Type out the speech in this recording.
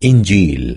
Injil.